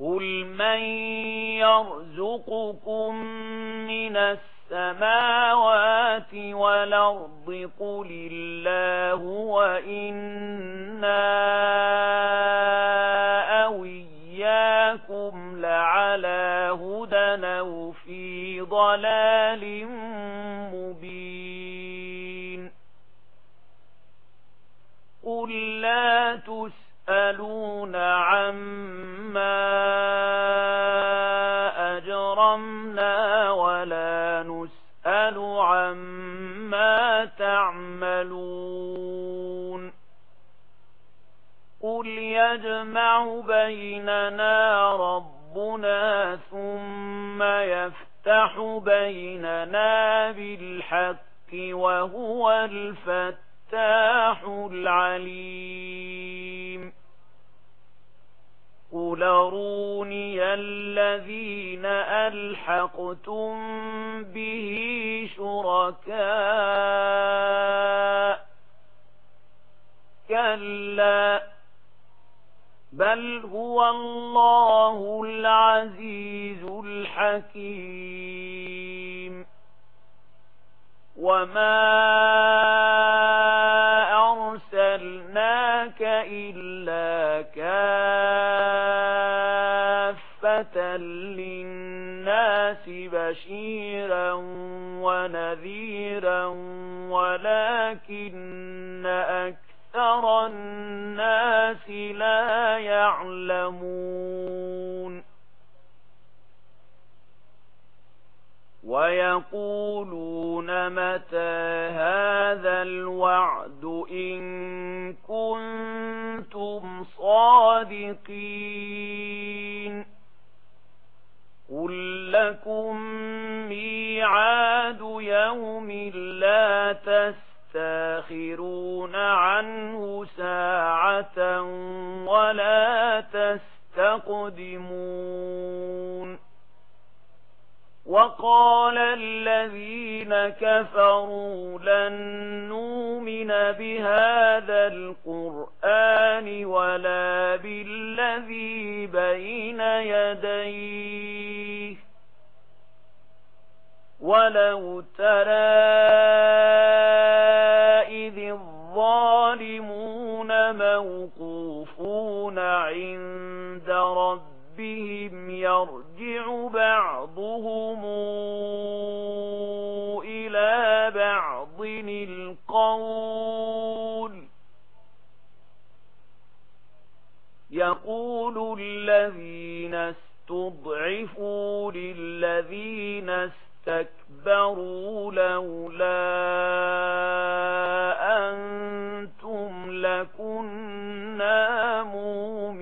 قل من يرزقكم من السماوات والأرض قل الله وإنا أو إياكم لعلى هدى وفي في ضلال مبين قل لا تسألون يجمع بيننا ربنا ثم يفتح بيننا بالحق وهو الفتاح العليم. قل روني الذين ألحقتم به شركات بل هو الله العزيز الحكيم وما أرسلناك إلا كافة للناس بشيرا ونذيرا ولكن أكثر أكثر الناس لا يعلمون ويقولون متى هذا الوعد إن كنتم صادقين قل لكم ميعاد يوم لا تسر تستاخرون عنه ساعة ولا تستقدمون وقال الذين كفروا لن نؤمن بهذا القرآن ولا بالذي بين يديه ولو ترى إذ الظالمون موقوفون عند ربهم يرجع بعضهم إلى بعض القول يقول الذين استضعفوا للذين استكبروا اسْتَكْبَرُوا لَوْلَا أَنْتُمْ لَكُنَّا مُؤْمِنِينَ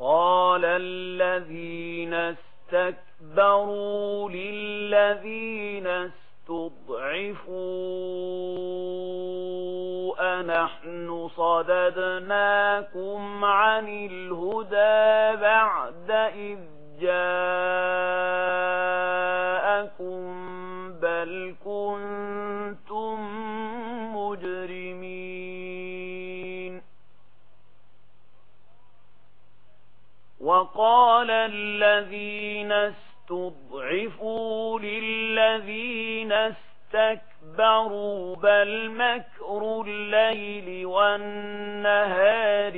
قَالَ الَّذِينَ اسْتَكْبَرُوا لِلَّذِينَ اسْتُضْعِفُوا أَنَحْنُ صَدَدْنَاكُمْ عَنِ الْهُدَى بَعْدَ إِذْ جاءكم بل كنتم مجرمين. وقال الذين استضعفوا للذين استكبروا بل مكر الليل والنهار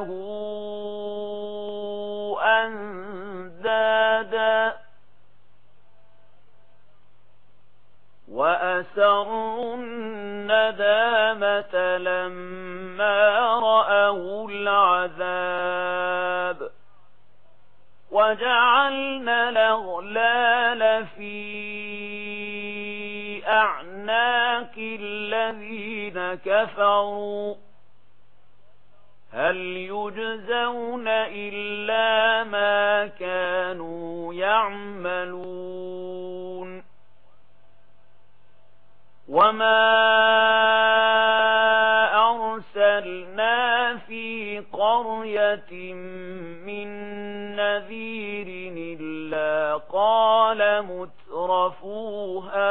له أندادا وأسروا الندامة لما رأوا العذاب وجعلنا الأغلال في أعناق الذين كفروا هل يجزون إلا ما كانوا يعملون وما أرسلنا في قرية من نذير إلا قال مترفوها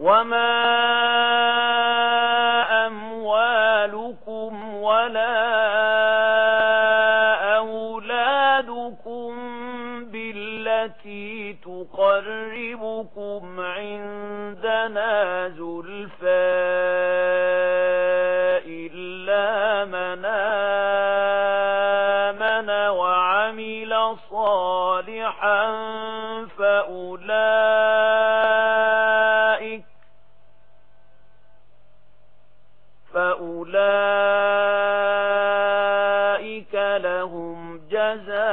وما أموالكم ولا أولادكم بالتي تقربكم عندنا زلفان جزاء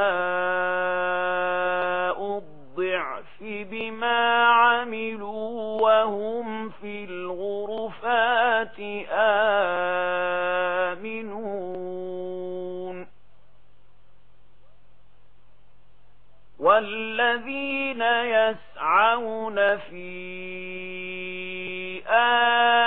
الضعف بما عملوا وهم في الغرفات آمنون. والذين يسعون في آمنون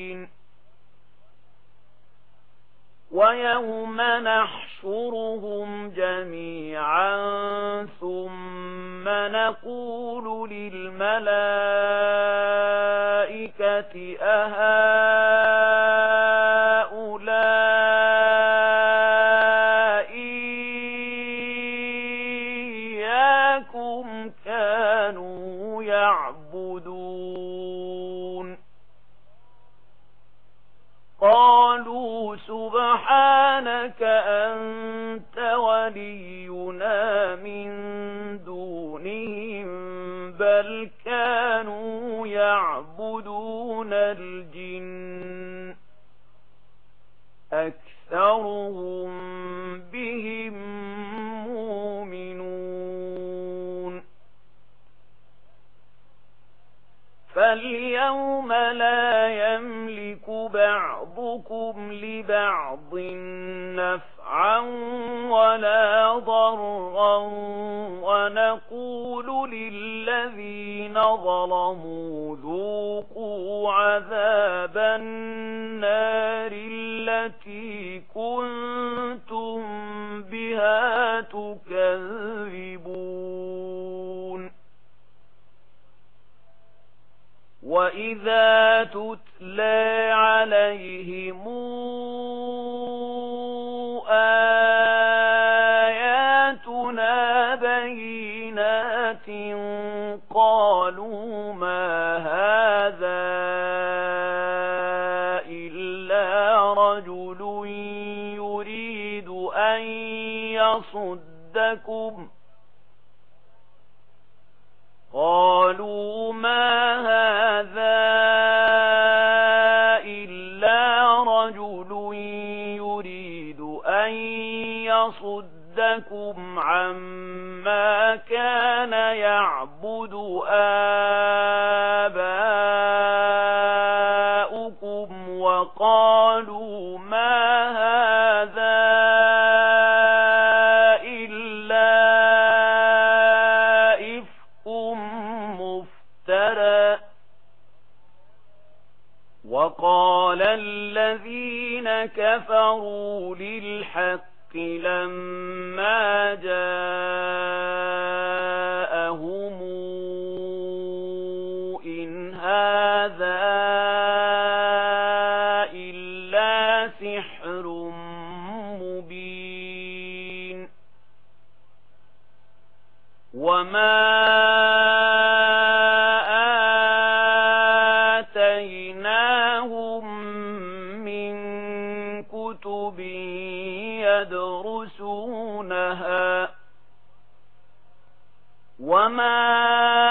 وَيَوْمَ نَحْشُرُهُمْ جَمِيعًا ثُمَّ نَقُولُ لِلْمَلَائِكَةِ أَهَٰؤُلَاءِ ولينا من دونهم بل كانوا يعبدون الجن أكثرهم بهم مؤمنون فاليوم لا يملك بعضكم لبعض نفسه نفعا ولا ضرا ونقول للذين ظلموا ذوقوا عذاب النار التي كنتم بها تكذبون وإذا تتلى عَلَيْهِمْ لكم قالوا ما هذا إلا رجل يريد أن يصدكم عما كان يعبد آخر مفترى وقال الذين كفروا للحق لما جاءهم إن هذا إلا سحر وما آتيناهم من كتب يدرسونها وما آتيناهم